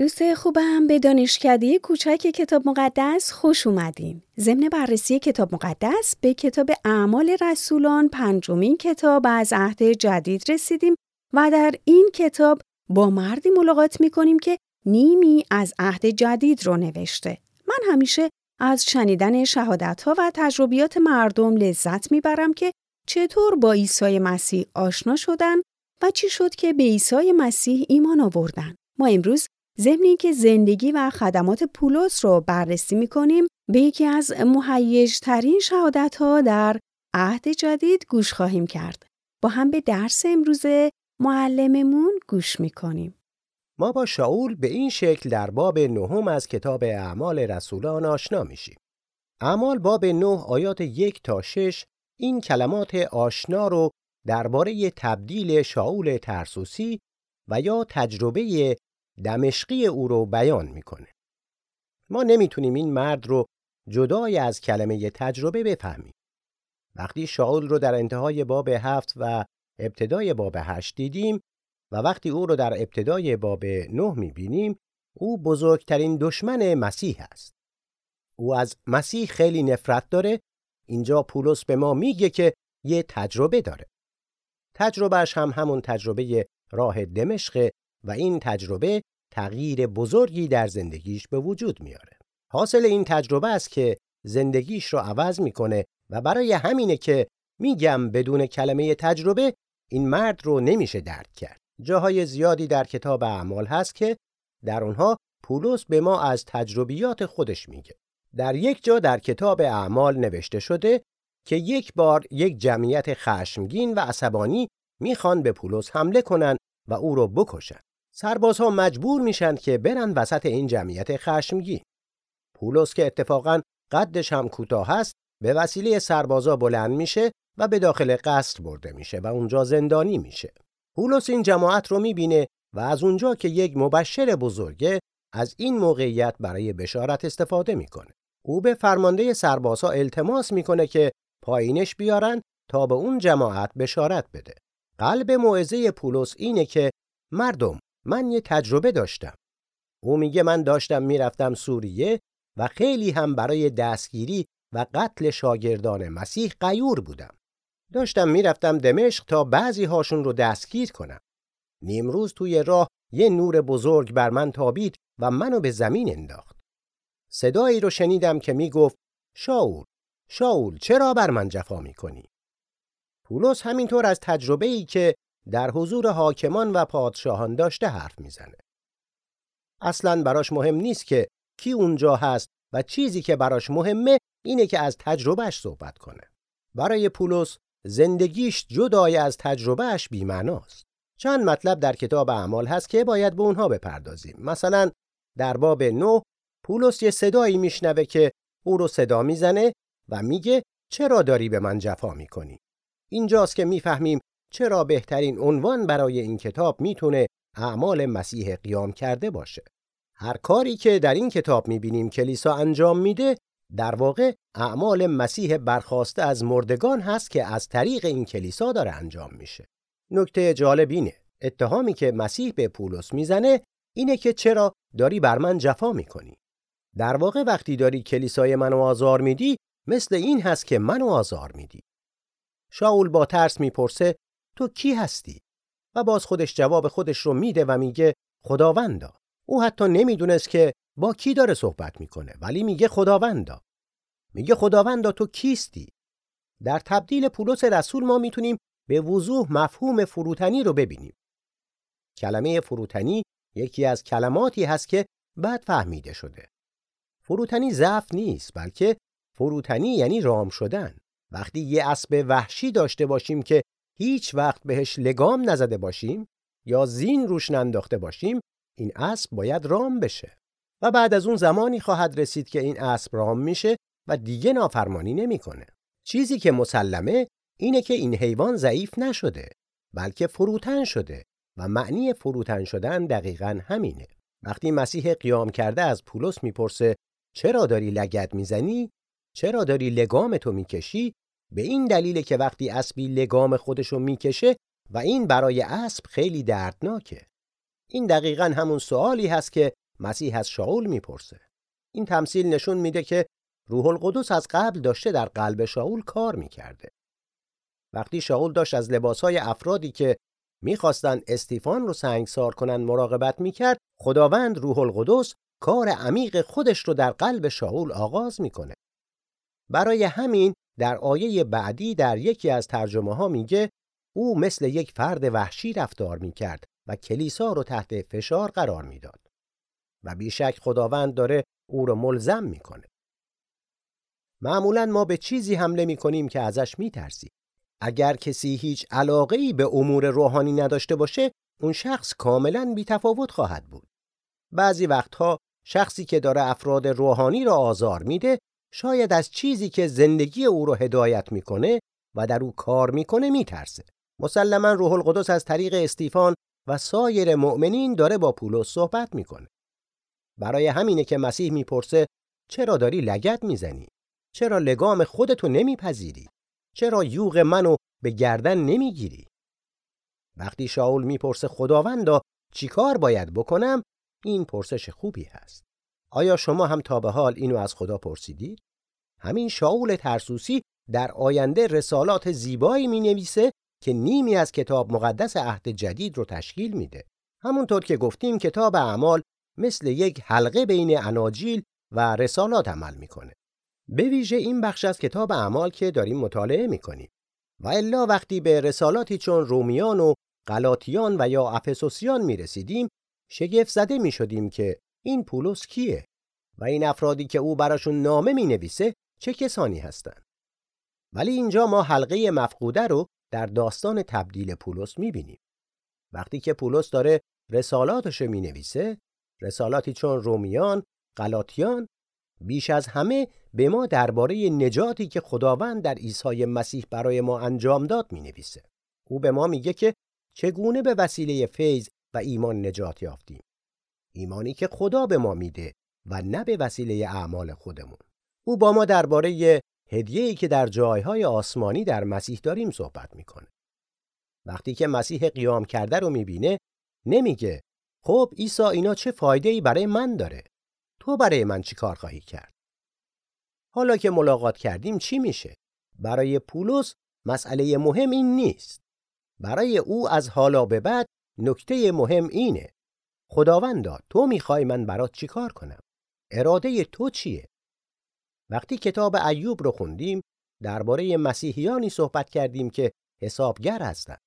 دوست خوبم به دانشکده کوچک کتاب مقدس خوش اومدین. ضمن بررسی کتاب مقدس به کتاب اعمال رسولان پنجمین کتاب از عهد جدید رسیدیم و در این کتاب با مردی ملاقات می‌کنیم که نیمی از عهد جدید رو نوشته. من همیشه از شنیدن شهادت ها و تجربیات مردم لذت می‌برم که چطور با عیسی مسیح آشنا شدن و چی شد که به عیسی مسیح ایمان آوردن. ما امروز ضمن که زندگی و خدمات پولس رو بررسی می‌کنیم به یکی از مهیجترین شهادت ها در عهد جدید گوش خواهیم کرد. با هم به درس امروز معلممون گوش می‌کنیم. ما با شاول به این شکل در باب نهم از کتاب اعمال رسولان آشنا میشیم. اعمال باب نه آیات یک تا شش این کلمات آشنا رو درباره تبدیل شاول ترسوسی و یا تجربه دمشقی او رو بیان می‌کنه. ما نمی‌تونیم این مرد رو جدای از کلمه تجربه بفهمیم. وقتی شاول رو در انتهای باب هفت و ابتدای باب هشت دیدیم و وقتی او رو در ابتدای باب نه می‌بینیم او بزرگترین دشمن مسیح است. او از مسیح خیلی نفرت داره اینجا پولس به ما میگه که یه تجربه داره. تجربهش هم همون تجربه راه دمشق و این تجربه تغییر بزرگی در زندگیش به وجود میاره. حاصل این تجربه است که زندگیش رو عوض می‌کنه و برای همینه که میگم بدون کلمه تجربه این مرد رو نمیشه درک کرد. جاهای زیادی در کتاب اعمال هست که در اونها پولس به ما از تجربیات خودش میگه. در یک جا در کتاب اعمال نوشته شده که یک بار یک جمعیت خشمگین و عصبانی می‌خوان به پولس حمله کنن و او رو بکشن. سربازها مجبور میشن که برن وسط این جمعیت خشمگین. پولس که اتفاقا قدش هم کوتاه است به وسیله سربازا بلند میشه و به داخل قصر برده میشه و اونجا زندانی میشه. پولس این جماعت رو می‌بینه و از اونجا که یک مبشر بزرگه از این موقعیت برای بشارت استفاده می‌کنه. او به فرمانده سربازها التماس می‌کنه که پایینش بیارن تا به اون جماعت بشارت بده. قلب موعظه پولس اینه که مردم من یه تجربه داشتم. او میگه من داشتم می‌رفتم سوریه و خیلی هم برای دستگیری و قتل شاگردان مسیح قیور بودم. داشتم می‌رفتم دمشق تا بعضی هاشون رو دستگیر کنم. نیمروز توی راه یه نور بزرگ بر من تابید و منو به زمین انداخت. صدایی رو شنیدم که می‌گفت شاول شاول چرا بر من جفا می‌کنی؟ پولس همینطور از تجربه ای که در حضور حاکمان و پادشاهان داشته حرف می‌زنه. اصلا براش مهم نیست که کی اونجا هست و چیزی که براش مهمه اینه که از تجربهش صحبت کنه. برای پولس زندگیش جدای از تجربهش بیمعناست. چند مطلب در کتاب اعمال هست که باید به اونها بپردازیم. مثلا در باب نو پولس یه صدایی میشنوه که او رو صدا می‌زنه و میگه چرا داری به من جفا می‌کنی؟ اینجاست که می‌فهمیم چرا بهترین عنوان برای این کتاب می‌تونه اعمال مسیح قیام کرده باشه. هر کاری که در این کتاب می‌بینیم کلیسا انجام میده در واقع اعمال مسیح برخواسته از مردگان هست که از طریق این کلیسا داره انجام میشه. نکته جالب اینه اتهامی که مسیح به پولس می‌زنه اینه که چرا داری بر من جفا می‌کنی؟ در واقع وقتی داری کلیسای منو آزار میدی مثل این هست که منو آزار میدی. شاول با ترس می‌پرسه تو کی هستی؟ و باز خودش جواب خودش رو میده و میگه خداوندا. او حتی نمی‌دونست که با کی داره صحبت می‌کنه ولی میگه خداوندا. میگه خداوندا تو کیستی؟ در تبدیل پولس رسول ما می‌تونیم به وضوح مفهوم فروتنی رو ببینیم. کلمه فروتنی یکی از کلماتی هست که بعد فهمیده شده. فروتنی ضعف نیست بلکه فروتنی یعنی رام شدن. وقتی یه اسب وحشی داشته باشیم که هیچ وقت بهش لگام نزده باشیم یا زین روش ننداخته باشیم این اسب باید رام بشه و بعد از اون زمانی خواهد رسید که این اسب رام میشه و دیگه نافرمانی نمی‌کنه. چیزی که مسلمه اینه که این حیوان ضعیف نشده بلکه فروتن شده و معنی فروتن شدن دقیقا همینه. وقتی مسیح قیام کرده از پولس می‌پرسه چرا داری لگد می‌زنی؟ چرا داری لگام تو می‌کشی؟ به این دلیل که وقتی اسبی لگام خودشو می‌کشه و این برای اسب خیلی دردناکه. این دقیقا همون سوالی هست که مسیح از شاول می‌پرسه. این تمثیل نشون میده که روح القدس از قبل داشته در قلب شاول کار می‌کرده. وقتی شاول داشت از لباسهای افرادی که می‌خواستن استیفان رو سنگسار کنن مراقبت می‌کرد خداوند روح القدس کار عمیق خودش رو در قلب شاول آغاز می‌کنه. برای همین در آیه بعدی در یکی از ترجمه ها میگه او مثل یک فرد وحشی رفتار می‌کرد و کلیسا رو تحت فشار قرار می‌داد. و بیشک خداوند داره او رو ملزم می‌کنه. معمولا ما به چیزی حمله می‌کنیم که ازش میترسیم اگر کسی هیچ علاقه ای به امور روحانی نداشته باشه اون شخص کاملا بیتفاوت خواهد بود. بعضی وقتها شخصی که داره افراد روحانی را آزار میده شاید از چیزی که زندگی او رو هدایت می‌کنه و در او کار می‌کنه میترسه. مسلما روح القدس از طریق استیفان و سایر مؤمنین داره با پولس صحبت می‌کنه. برای همینه که مسیح می‌پرسه چرا داری لگت می‌زنی؟ چرا لگام خودتو نمیپذیری؟ چرا یوغ منو به گردن نمی‌گیری؟ وقتی شاول می‌پرسه خداوندا چیکار باید بکنم؟ این پرسش خوبی هست. آیا شما هم تا به حال اینو از خدا پرسیدید همین شاول ترسوسی در آینده رسالات زیبایی می نویسه که نیمی از کتاب مقدس عهد جدید رو تشکیل میده. همونطور که گفتیم کتاب اعمال مثل یک حلقه بین اناجیل و رسالات عمل می‌کنه. به ویژه این بخش از کتاب اعمال که داریم مطالعه می‌کنیم. و الا وقتی به رسالاتی چون رومیان و غلاطیان و یا افسوسیان می رسیدیم شگفت زده می شدیم که این پولس کیه و این افرادی که او براشون نامه می نویسه چه کسانی هستند. ولی اینجا ما حلقه مفقوده رو در داستان تبدیل پولس می‌بینیم. وقتی که پولس داره رسالاتش می نویسه، رسالاتی چون رومیان، غلاطیان بیش از همه به ما درباره نجاتی که خداوند در عیسی مسیح برای ما انجام داد می نویسه. او به ما میگه که چگونه به وسیله فیض و ایمان نجات یافتیم. ایمانی که خدا به ما میده و نه به وسیله اعمال خودمون. او با ما درباره هدیه‌ای که در جایهای آسمانی در مسیح داریم صحبت می‌کنه. وقتی که مسیح قیام کرده رو می‌بینه نمیگه خب عیسی اینا چه فایده برای من داره؟ تو برای من چی کار خواهی کرد؟ حالا که ملاقات کردیم چی میشه؟ برای پولس مسئله مهم این نیست. برای او از حالا به بعد نکته مهم اینه. خداوندا تو می‌خوای من برات چیکار کنم؟ اراده تو چیه؟ وقتی کتاب ایوب رو خوندیم درباره مسیحیانی صحبت کردیم که حسابگر هستند.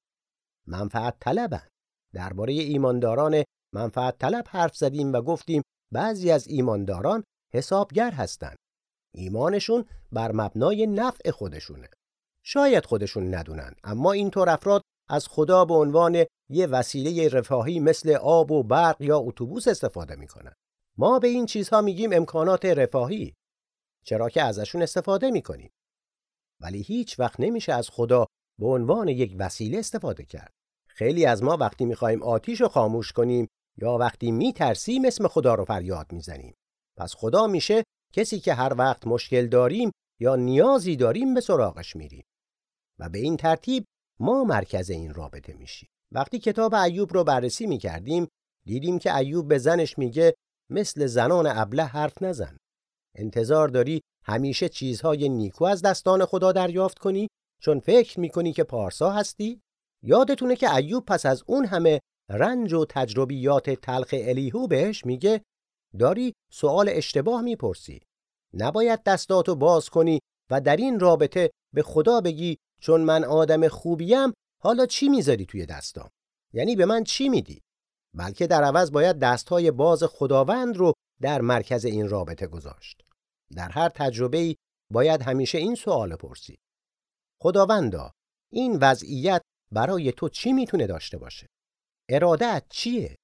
منفعت طلبند. درباره ایمانداران منفعت طلب حرف زدیم و گفتیم بعضی از ایمانداران حسابگر هستند. ایمانشون بر مبنای نفع خودشونه. شاید خودشون ندونن اما اینطور افراد از خدا به عنوان یه وسیله رفاهی مثل آب و برق یا اتوبوس استفاده می‌کنن. ما به این چیزها میگیم امکانات رفاهی چرا که ازشون استفاده می‌کنیم. ولی هیچ وقت نمیشه از خدا به عنوان یک وسیله استفاده کرد. خیلی از ما وقتی می‌خوایم آتیش رو خاموش کنیم یا وقتی میترسیم اسم خدا رو فریاد می‌زنیم. پس خدا میشه کسی که هر وقت مشکل داریم یا نیازی داریم به سراغش میریم. و به این ترتیب ما مرکز این رابطه میشیم. وقتی کتاب ایوب رو بررسی می‌کردیم دیدیم که ایوب به زنش میگه مثل زنان ابله حرف نزن. انتظار داری همیشه چیزهای نیکو از دستان خدا دریافت کنی چون فکر می‌کنی که پارسا هستی؟ یادتونه که ایوب پس از اون همه رنج و تجربیات تلخ الیهو بهش میگه داری سوال اشتباه می‌پرسی. نباید دستاتو باز کنی و در این رابطه به خدا بگی چون من آدم خوبیم حالا چی می‌ذاری توی دستام؟ یعنی به من چی میدی؟ بلکه در عوض باید دستهای باز خداوند رو در مرکز این رابطه گذاشت. در هر تجربه باید همیشه این سوال پرسید. خداوندا این وضعیت برای تو چی می‌تونه داشته باشه؟ ارادت چیه؟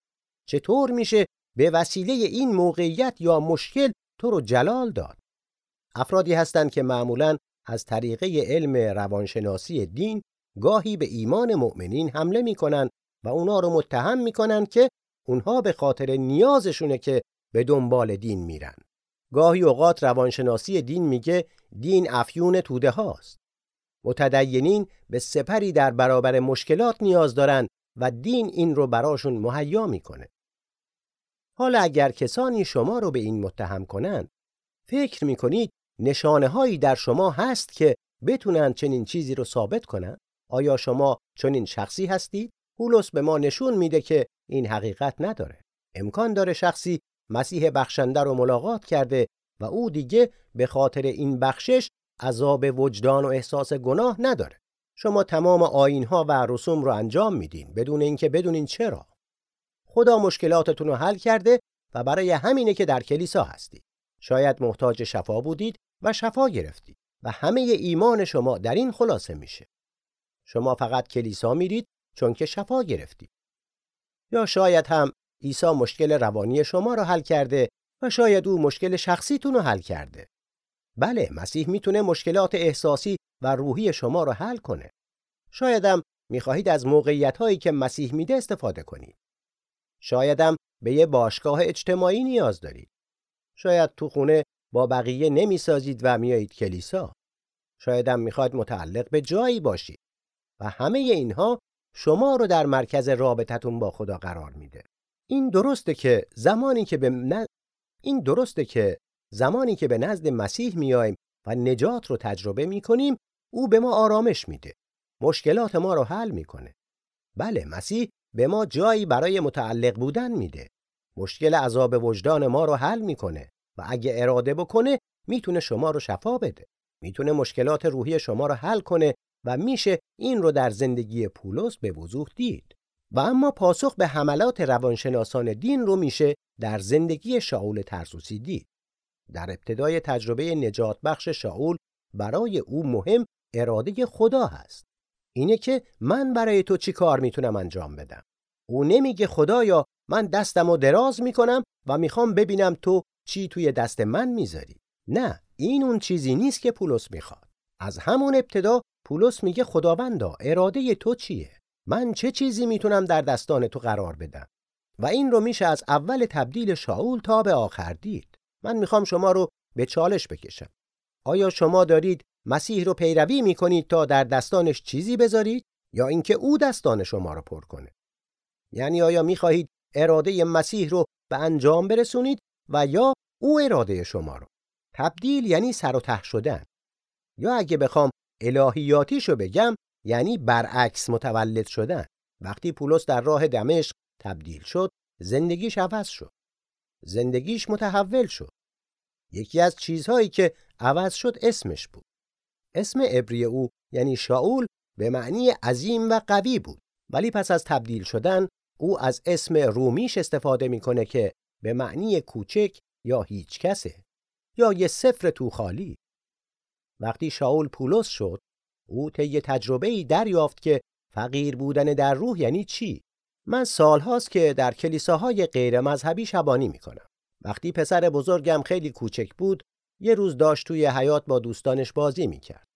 چطور میشه به وسیله این موقعیت یا مشکل تو رو جلال داد؟ افرادی هستند که معمولاً از طریقه علم روانشناسی دین گاهی به ایمان مؤمنین حمله می‌کنن و اونا رو متهم می‌کنن که اونها به خاطر نیازشونه که به دنبال دین میرن. گاهی اوقات روانشناسی دین میگه دین افیون توده هاست. متدینین به سپری در برابر مشکلات نیاز دارن و دین این رو براشون مهیا می‌کنه. حالا اگر کسانی شما رو به این متهم کنند فکر می‌کنید نشانه هایی در شما هست که بتونن چنین چیزی رو ثابت کنند آیا شما چنین شخصی هستید؟ پولس به ما نشون میده که این حقیقت نداره. امکان داره شخصی مسیح بخشنده رو ملاقات کرده و او دیگه به خاطر این بخشش عذاب وجدان و احساس گناه نداره. شما تمام آینها و رسوم رو انجام میدین بدون اینکه بدونین چرا. خدا مشکلاتتون رو حل کرده و برای همینه که در کلیسا هستید. شاید محتاج شفا بودید و شفا گرفتید و همه ایمان شما در این خلاصه میشه. شما فقط کلیسا میرید چون که شفا گرفتید یا شاید هم عیسی مشکل روانی شما رو حل کرده و شاید او مشکل شخصیتون رو حل کرده. بله مسیح می‌تونه مشکلات احساسی و روحی شما رو حل کنه. شایدم می‌خواهید از موقعیت هایی که مسیح میده استفاده کنید. شایدم به یه باشگاه اجتماعی نیاز دارید. شاید تو خونه با بقیه نمی‌سازید و میایید کلیسا. شایدم می‌خواید متعلق به جایی باشید و همه اینها شما رو در مرکز رابطتون با خدا قرار میده. این درسته که زمانی که به این درسته که زمانی که به نزد مسیح میایم و نجات رو تجربه می‌کنیم او به ما آرامش میده. مشکلات ما رو حل می‌کنه. بله مسیح به ما جایی برای متعلق بودن میده. مشکل عذاب وجدان ما رو حل می‌کنه. و اگه اراده بکنه می‌تونه شما رو شفا بده. می‌تونه مشکلات روحی شما رو حل کنه و میشه این رو در زندگی پولس به وضوح دید. و اما پاسخ به حملات روانشناسان دین رو میشه در زندگی شاول ترسوسی دید. در ابتدای تجربه نجات بخش شاول برای او مهم اراده خدا هست. اینه که من برای تو چی کار می‌تونم انجام بدم؟ او نمیگه خدایا من دستم و دراز می‌کنم و می‌خوام ببینم تو چی توی دست من می‌ذاری؟ نه این اون چیزی نیست که پولس می‌خواد. از همون ابتدا پولس میگه خداوندا اراده تو چیه؟ من چه چیزی می‌تونم در دستان تو قرار بدم؟ و این رو میشه از اول تبدیل شاول تا به آخر دید. من می‌خوام شما رو به چالش بکشم. آیا شما دارید مسیح رو پیروی می‌کنید تا در دستانش چیزی بذارید؟ یا اینکه او دستان شما رو پر کنه؟ یعنی آیا می‌خواهید اراده مسیح رو به انجام برسونید و یا او اراده شما رو. تبدیل یعنی سر و ته شدن. یا اگه بخوام الهیاتیشو بگم یعنی برعکس متولد شدن. وقتی پولس در راه دمشق تبدیل شد زندگیش عوض شد. زندگیش متحول شد. یکی از چیزهایی که عوض شد اسمش بود. اسم عبری او یعنی شاول به معنی عظیم و قوی بود. ولی پس از تبدیل شدن او از اسم رومیش استفاده می‌کنه که به معنی کوچک یا هیچ کسه یا یه سفر تو خالی. وقتی شاول پولس شد او طی تجربه ای دریافت که فقیر بودن در روح یعنی چی؟ من سالهاست که در کلیساهای غیر مذهبی شبانی می‌کنم. وقتی پسر بزرگم خیلی کوچک بود یه روز داشت توی حیاط با دوستانش بازی می‌کرد.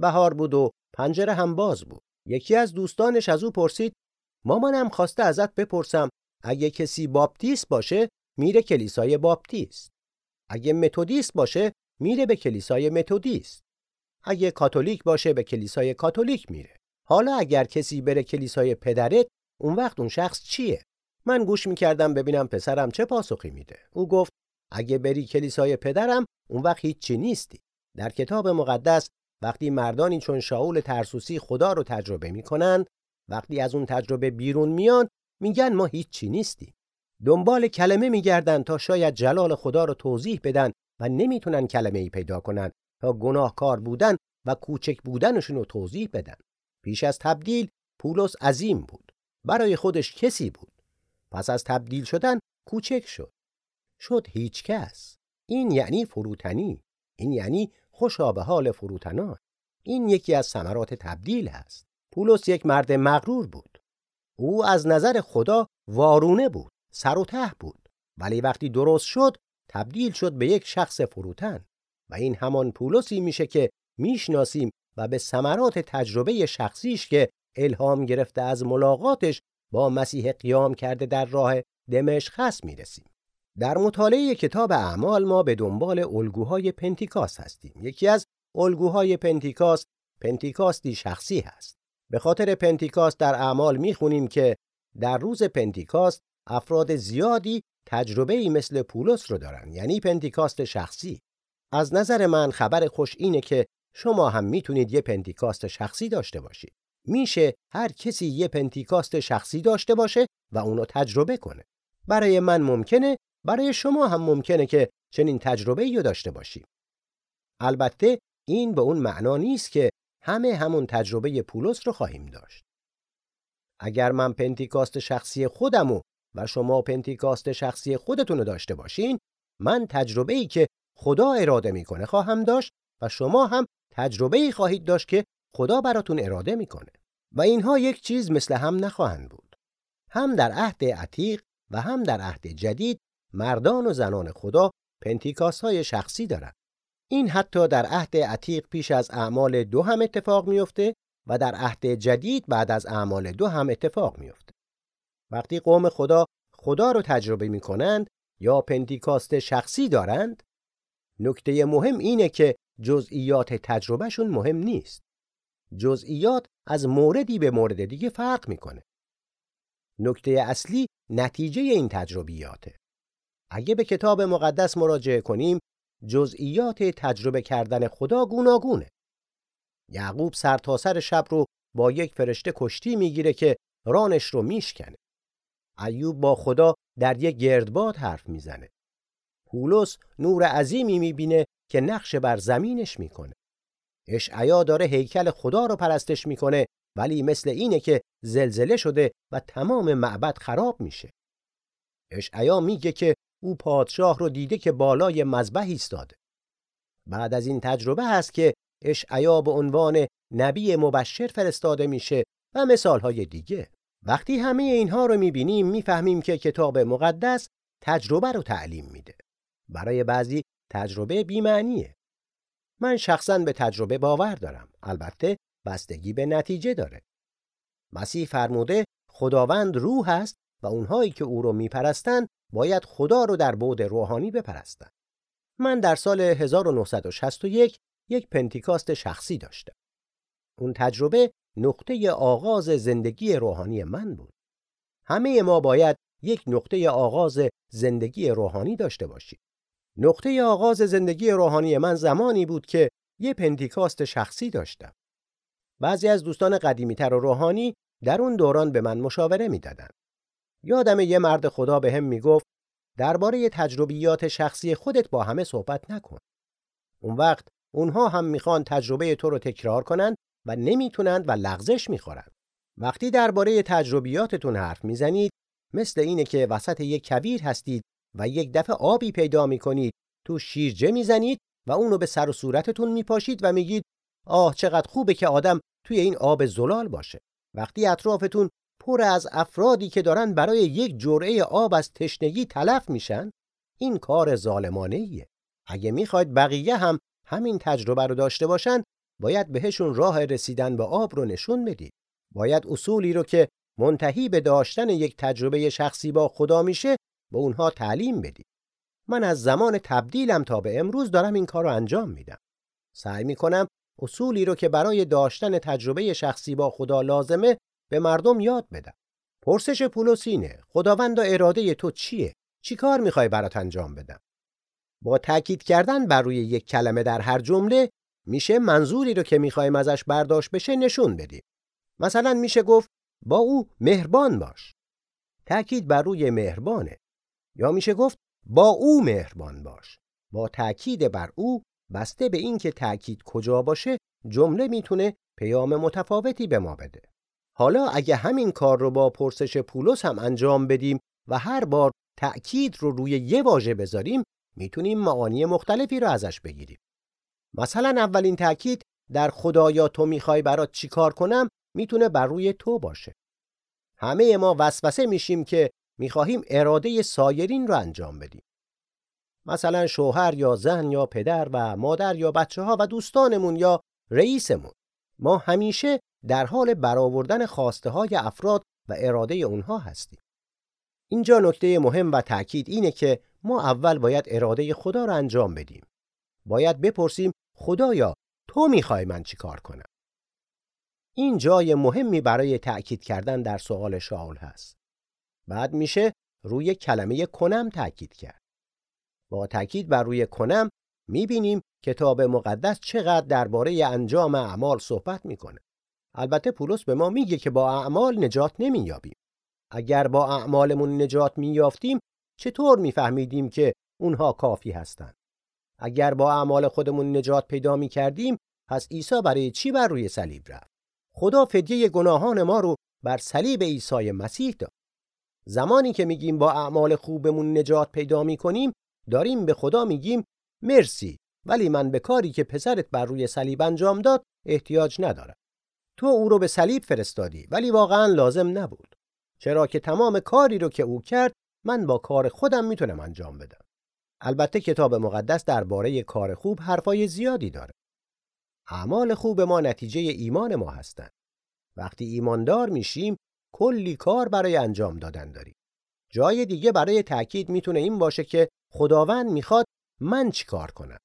بهار بود و پنجره هم باز بود. یکی از دوستانش از او پرسید مامانم خواسته ازت بپرسم اگه کسی باپتیست باشه میره کلیسای باپتیست. اگه متودیست باشه میره به کلیسای متودیست. اگه کاتولیک باشه به کلیسای کاتولیک میره. حالا اگر کسی بره کلیسای پدرت اون وقت اون شخص چیه؟ من گوش می‌کردم ببینم پسرم چه پاسخی میده. او گفت اگه بری کلیسای پدرم اون وقت هیچی نیستی. در کتاب مقدس وقتی مردانی چون شاول ترسوسی خدا رو تجربه می‌کنن وقتی از اون تجربه بیرون میان میگن ما هیچی نیستیم. دنبال کلمه میگردن تا شاید جلال خدا رو توضیح بدن و نمی‌تونن کلمه ای پیدا کنن. تا گناهکار بودن و کوچک بودنشون رو توضیح بدن. پیش از تبدیل پولس عظیم بود. برای خودش کسی بود. پس از تبدیل شدن کوچک شد. شد هیچ کس. این یعنی فروتنی. این یعنی خوشا به حال فروتنان. این یکی از ثمرات تبدیل است پولس یک مرد مغرور بود. او از نظر خدا وارونه بود. سر و ته بود. ولی وقتی درست شد تبدیل شد به یک شخص فروتن و این همان پولسی میشه که می‌شناسیم و به ثمرات تجربه شخصیش که الهام گرفته از ملاقاتش با مسیح قیام کرده در راه دمشق هست می‌رسیم. در مطالعه کتاب اعمال ما به دنبال الگوهای پنتیکاست هستیم. یکی از الگوهای پنتیکاست پنتیکاستی شخصی هست. به خاطر پنتیکاست در اعمال می‌خونیم که در روز پنتیکاست افراد زیادی تجربه ای مثل پولس رو دارن یعنی پنتیکاست شخصی. از نظر من خبر خوش اینه که شما هم می‌تونید یه پنتیکاست شخصی داشته باشید میشه هر کسی یه پنتیکاست شخصی داشته باشه و اونو تجربه کنه. برای من ممکنه برای شما هم ممکنه که چنین تجربه رو داشته باشیم البته این به اون معنا نیست که همه همون تجربه پولس رو خواهیم داشت. اگر من پنتیکاست شخصی خودمو و شما پنتیکاست شخصی خودتون رو داشته باشین من تجربه ای که خدا اراده می‌کنه خواهم داشت و شما هم تجربه ای خواهید داشت که خدا براتون اراده می‌کنه. و اینها یک چیز مثل هم نخواهند بود. هم در عهد عتیق و هم در عهد جدید مردان و زنان خدا پنتیکاست های شخصی دارند. این حتی در عهد عتیق پیش از اعمال دو هم اتفاق میفته و در عهد جدید بعد از اعمال دو هم اتفاق میفته وقتی قوم خدا خدا رو تجربه می‌کنند یا پنتیکاست شخصی دارند نکته مهم اینه که جزئیات تجربهشون مهم نیست. جزئیات از موردی به مورد دیگه فرق می‌کنه. نکته اصلی نتیجه این تجربیاته. اگه به کتاب مقدس مراجعه کنیم جزئیات تجربه کردن خدا گوناگونه. یعقوب سرتاسر سر شب رو با یک فرشته کشتی می‌گیره که رانش رو میشکنه ایوب با خدا در یک گردباد حرف می‌زنه. پولس نور عظیمی می‌بینه که نقش بر زمینش می‌کنه. اشعیا داره هیکل خدا رو پرستش می‌کنه ولی مثل اینه که زلزله شده و تمام معبد خراب میشه. اشعیا میگه که او پادشاه رو دیده که بالای مذبح ایستاده. بعد از این تجربه هست که اشعیا به عنوان نبی مبشر فرستاده میشه و مثالهای دیگه. وقتی همه اینها رو می‌بینیم می‌فهمیم که کتاب مقدس تجربه رو تعلیم میده برای بعضی تجربه بیمعنیه من شخصا به تجربه باور دارم البته بستگی به نتیجه داره مسیح فرموده خداوند روح است و اونهایی که او رو میپرستند باید خدا رو در بعد روحانی بپرستن. من در سال 1961 یک پنتیکاست شخصی داشتم. اون تجربه نقطه آغاز زندگی روحانی من بود. همه ما باید یک نقطه آغاز زندگی روحانی داشته باشیم. نقطه آغاز زندگی روحانی من زمانی بود که یه پنتیکاست شخصی داشتم. بعضی از دوستان قدیمیتر و روحانی در اون دوران به من مشاوره می‌دادند. یادم یه مرد خدا به هم می‌گفت درباره تجربیات شخصی خودت با همه صحبت نکن. اون وقت اونها هم می‌خوان تجربه تو رو تکرار کنند و نمی‌تونند و لغزش می‌خورند. وقتی درباره تجربیاتتون حرف می‌زنید مثل اینه که وسط یک کویر هستید و یک دفعه آبی پیدا می‌کنید تو شیرجه می‌زنید و اونو به سر و صورتتون میپاشید و میگید آه چقدر خوبه که آدم توی این آب زلال باشه. وقتی اطرافتون پر از افرادی که دارن برای یک جرعه آب از تشنگی تلف میشن این کار ظالمانه ایه اگه می‌خواید بقیه هم همین تجربه رو داشته باشن باید بهشون راه رسیدن به آب رو نشون بدید. باید اصولی رو که منتهی به داشتن یک تجربه شخصی با خدا میشه به اونها تعلیم بدید. من از زمان تبدیلم تا به امروز دارم این کار رو انجام میدم. سعی می‌کنم اصولی رو که برای داشتن تجربه شخصی با خدا لازمه به مردم یاد بدم. پرسش پولوسینه خداوند و اراده تو چیه؟ چی کار می‌خوای برات انجام بدم؟ با تاکید کردن بر روی یک کلمه در هر جمله میشه منظوری رو که می‌خوایم ازش برداشت بشه نشون بدیم مثلا میشه گفت با او مهربان باش. تاکید بر روی مهربانه. یا میشه گفت با او مهربان باش. با تاکید بر او بسته به اینکه تاکید کجا باشه جمله می‌تونه پیام متفاوتی به ما بده. حالا اگه همین کار رو با پرسش پولس هم انجام بدیم و هر بار تأکید رو روی یه واژه بذاریم می‌تونیم معانی مختلفی رو ازش بگیریم. مثلا اولین تأکید در خدایا تو می‌خوای برات چیکار کنم می‌تونه بر روی تو باشه. همه ما وسوسه میشیم که می‌خواهیم اراده سایرین رو انجام بدیم. مثلا شوهر یا زن یا پدر و مادر یا بچه ها و دوستانمون یا رئیسمون. ما همیشه در حال برآوردن خواسته های افراد و اراده اونها هستیم. اینجا نکته مهم و تأکید اینه که ما اول باید اراده خدا را انجام بدیم. باید بپرسیم خدایا تو می‌خوای من چیکار کنم؟ این جای مهمی برای تأکید کردن در سوال شاول هست. بعد میشه روی کلمه کنم تاکید کرد. با تاکید بر روی کنم می‌بینیم کتاب مقدس چقدر درباره انجام اعمال صحبت می‌کنه. البته پولس به ما میگه که با اعمال نجات نمییابیم. اگر با اعمالمون نجات مییافتیم چطور میفهمیدیم که اونها کافی هستند؟ اگر با اعمال خودمون نجات پیدا می‌کردیم پس عیسی برای چی بر روی صلیب رفت؟ خدا فدیه گناهان ما رو بر صلیب عیسی مسیح داد. زمانی که میگیم با اعمال خوبمون نجات پیدا می‌کنیم داریم به خدا میگیم مرسی ولی من به کاری که پسرت بر روی صلیب انجام داد احتیاج ندارم. تو او رو به صلیب فرستادی ولی واقعا لازم نبود. چرا که تمام کاری رو که او کرد من با کار خودم می‌تونم انجام بدم. البته کتاب مقدس درباره کار خوب حرفای زیادی داره. اعمال خوب ما نتیجه ایمان ما هستند. وقتی ایماندار میشیم کلی کار برای انجام دادن داریم. جای دیگه برای تأکید می‌تونه این باشه که خداوند می‌خواد من چیکار کنم.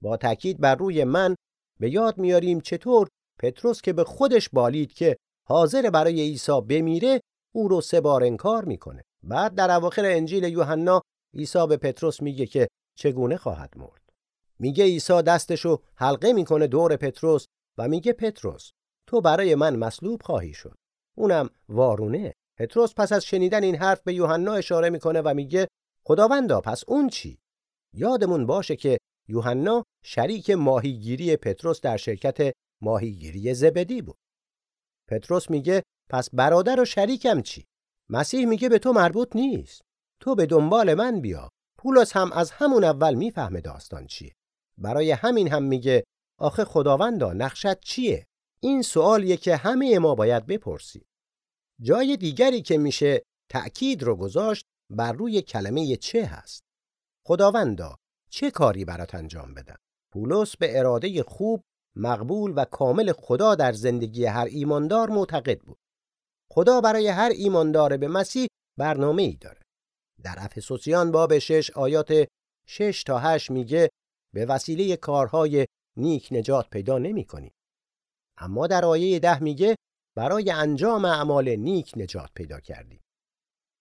با تأکید بر روی من به یاد میاریم چطور پتروس که به خودش بالید که حاضر برای عیسی بمیره او رو سه بار انکار می‌کنه. بعد در اواخر انجیل یوحنا عیسی به پتروس میگه که چگونه خواهد مرد. میگه عیسی دستشو حلقه می‌کنه دور پتروس و میگه پتروس تو برای من مصلوب خواهی شد. اونم وارونه. پتروس پس از شنیدن این حرف به یوحنا اشاره می‌کنه و میگه خداوندا پس اون چی؟ یادمون باشه که یوحنا شریک ماهیگیری پتروس در شرکت ماهیگیری زبدی بود. پتروس میگه پس برادر و شریکم چی؟ مسیح میگه به تو مربوط نیست. تو به دنبال من بیا. پولس هم از همون اول می‌فهمه داستان چیه. برای همین هم میگه آخه خداوندا نقشت چیه؟ این سوالیه که همه ما باید بپرسیم. جای دیگری که میشه تأکید رو گذاشت بر روی کلمه چه هست. خداوندا چه کاری برات انجام بدم؟ پولس به اراده خوب، مقبول و کامل خدا در زندگی هر ایماندار معتقد بود. خدا برای هر ایماندار به مسیح برنامه ای داره. در افسوسیان باب 6 آیات 6 تا 8 میگه به وسیله کارهای نیک نجات پیدا نمی کنی. اما در آیه ده میگه برای انجام اعمال نیک نجات پیدا کردی.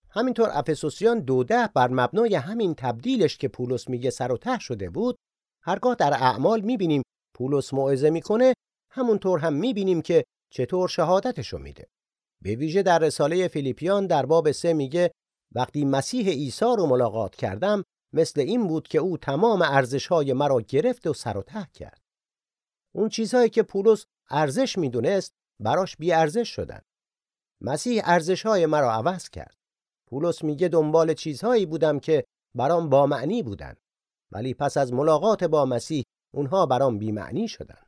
همینطور افسوسیان دو ده بر مبنای همین تبدیلش که پولس میگه سر و ته شده بود هرگاه در اعمال می‌بینیم پولس موعظه می‌کنه همونطور هم می‌بینیم که چطور شهادتشو میده. به ویژه در رساله فیلیپیان در باب سه میگه وقتی مسیح عیسی رو ملاقات کردم مثل این بود که او تمام ارزشهای مرا گرفت و سر و ته کرد. اون چیزهایی که پولس ارزش می‌دونست براش بی ارزش شدن. مسیح ارزشهای مرا عوض کرد. پولس میگه دنبال چیزهایی بودم که برام با معنی بودن. ولی پس از ملاقات با مسیح اونها برام بی معنی شدن.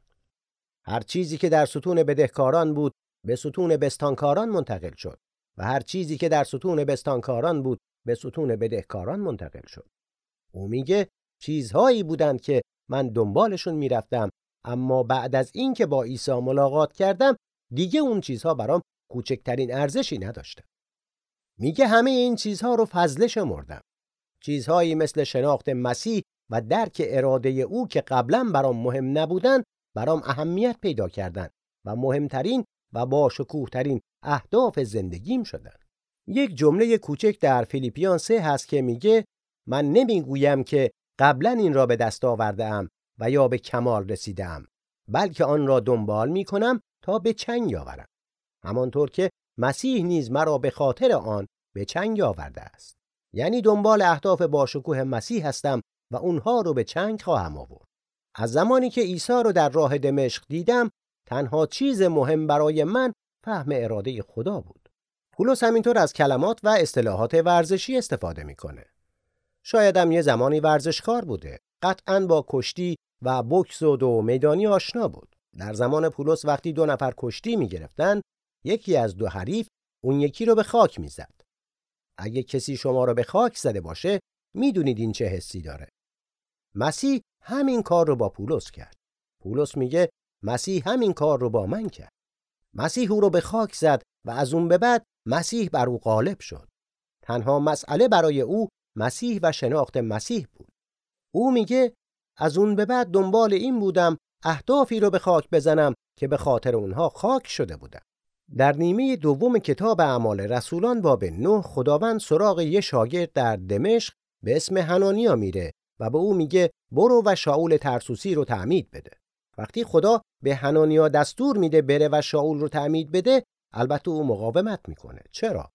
هر چیزی که در ستون بدهکاران بود به ستون بستانکاران منتقل شد و هر چیزی که در ستون بستانکاران بود به ستون بدهکاران منتقل شد. او میگه چیزهایی بودند که من دنبالشون می‌رفتم اما بعد از اینکه با عیسی ملاقات کردم دیگه اون چیزها برام کوچکترین ارزشی نداشتن. میگه همه این چیزها رو فضله شمردم. چیزهایی مثل شناخت مسیح و درک اراده او که قبلا برام مهم نبودن برام اهمیت پیدا کردن و مهمترین و با شکوهترین اهداف زندگیم شدن. یک جمله کوچک در فیلیپیان سه هست که میگه من نمی‌گویم که قبلا این را به دست آورده و یا به کمال رسیدم بلکه آن را دنبال می کنم تا به چنگ آورم. همانطور که مسیح نیز مرا به خاطر آن به چنگ آورده است. یعنی دنبال اهداف باشکوه مسیح هستم و اونها رو به چنگ خواهم آورد. از زمانی که عیسی رو در راه دمشق دیدم تنها چیز مهم برای من فهم اراده خدا بود پولس همینطور از کلمات و اصطلاحات ورزشی استفاده می‌کنه شایدم یه زمانی ورزشکار بوده قطعا با کشتی و بوکس و دو میدانی آشنا بود. در زمان پولس وقتی دو نفر کشتی می گرفتن، یکی از دو حریف اون یکی رو به خاک می‌زد. اگه کسی شما رو به خاک زده باشه، می‌دونید این چه حسی داره. مسیح همین کار رو با پولس کرد. پولس میگه مسیح همین کار رو با من کرد. مسیح او رو به خاک زد و از اون به بعد مسیح بر او غالب شد. تنها مسئله برای او مسیح و شناخت مسیح بود. او میگه از اون به بعد دنبال این بودم اهدافی رو به خاک بزنم که به خاطر اونها خاک شده بودم. در نیمه دوم کتاب اعمال رسولان باب 9 خداوند سراغ یه شاگرد در دمشق به اسم هنانیا میره و به او میگه برو و شاول ترسوسی رو تعمید بده. وقتی خدا به هنانیا دستور میده بره و شاول رو تعمید بده البته او مقاومت می‌کنه. چرا؟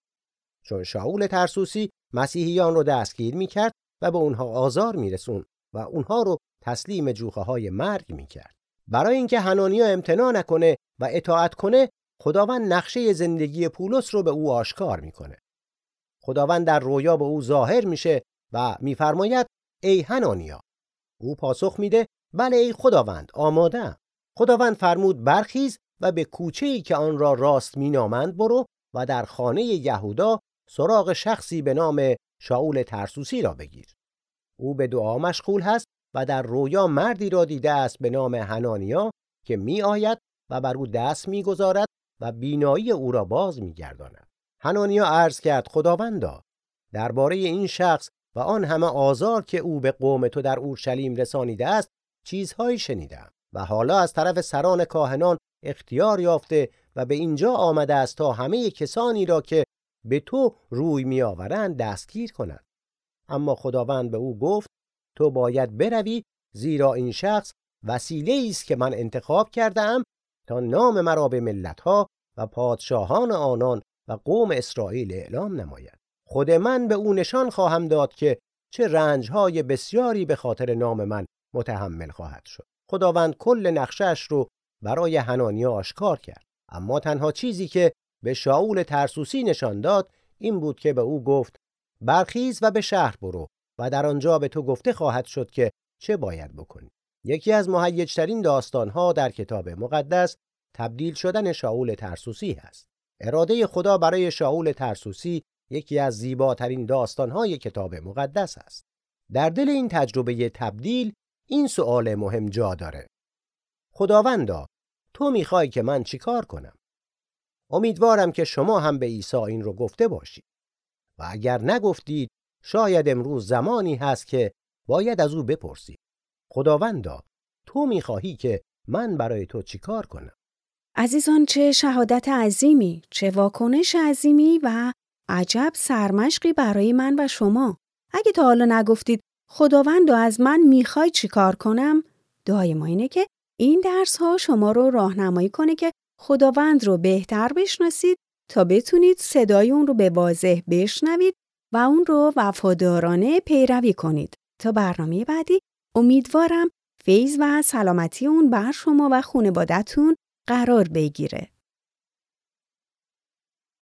چون شاول ترسوسی مسیحیان رو دستگیر می‌کرد و به اونها آزار میرسون و اونها رو تسلیم جوخه های مرگ می‌کرد. برای اینکه هنانیا امتناع نکنه و اطاعت کنه خداوند نقشه زندگی پولس رو به او آشکار می‌کنه. خداوند در رویا به او ظاهر میشه و میفرماید ای هنانیا او پاسخ میده بله ای خداوند آماده خداوند فرمود برخیز و به کوچه ای که آن را راست مینامند برو و در خانه یهودا سراغ شخصی به نام شاول ترسوسی را بگیر. او به دعا مشغول هست و در رویا مردی را دیده است به نام هنانیا که می آید و بر او دست می‌گذارد و بینایی او را باز میگرداند. هنانیا عرض کرد خداوندا درباره این شخص و آن همه آزار که او به قوم تو در اورشلیم رسانیده است چیزهایی شنیدم و حالا از طرف سران کاهنان اختیار یافته و به اینجا آمده است تا همه کسانی را که به تو روی میآورند دستگیر کند اما خداوند به او گفت تو باید بروی زیرا این شخص وسیله است که من انتخاب کرده تا نام مرا به ملتها و پادشاهان آنان و قوم اسرائیل اعلام نماید. خود من به او نشان خواهم داد که چه رنجهای بسیاری به خاطر نام من متحمل خواهد شد. خداوند کل نقشش رو برای هنانیا آشکار کرد. اما تنها چیزی که به شاول ترسوسی نشان داد این بود که به او گفت برخیز و به شهر برو و در آنجا به تو گفته خواهد شد که چه باید بکنی. یکی از مهیجترین داستانها در کتاب مقدس تبدیل شدن شاول ترسوسی است اراده خدا برای شاول ترسوسی یکی از زیباترین داستانهای کتاب مقدس است. در دل این تجربه تبدیل این سؤال مهم جا داره. خداوندا تو می‌خوای که من چیکار کنم؟ امیدوارم که شما هم به عیسی این رو گفته باشید و اگر نگفتید شاید امروز زمانی هست که باید از او بپرسید. خداوندا تو می‌خواهی که من برای تو چیکار کنم؟ عزیزان چه شهادت عظیمی چه واکنش عظیمی و عجب سرمشقی برای من و شما. اگه تا حالا نگفتید خداوند از من می‌خوای چیکار کنم دعای ما اینه که این درس ها شما رو راهنمایی کنه که خداوند رو بهتر بشناسید تا بتونید صدای اون رو به واضح بشنوید و اون رو وفادارانه پیروی کنید. تا برنامه بعدی امیدوارم فیض و سلامتی اون بر شما و خانوادتون قرار بگیره.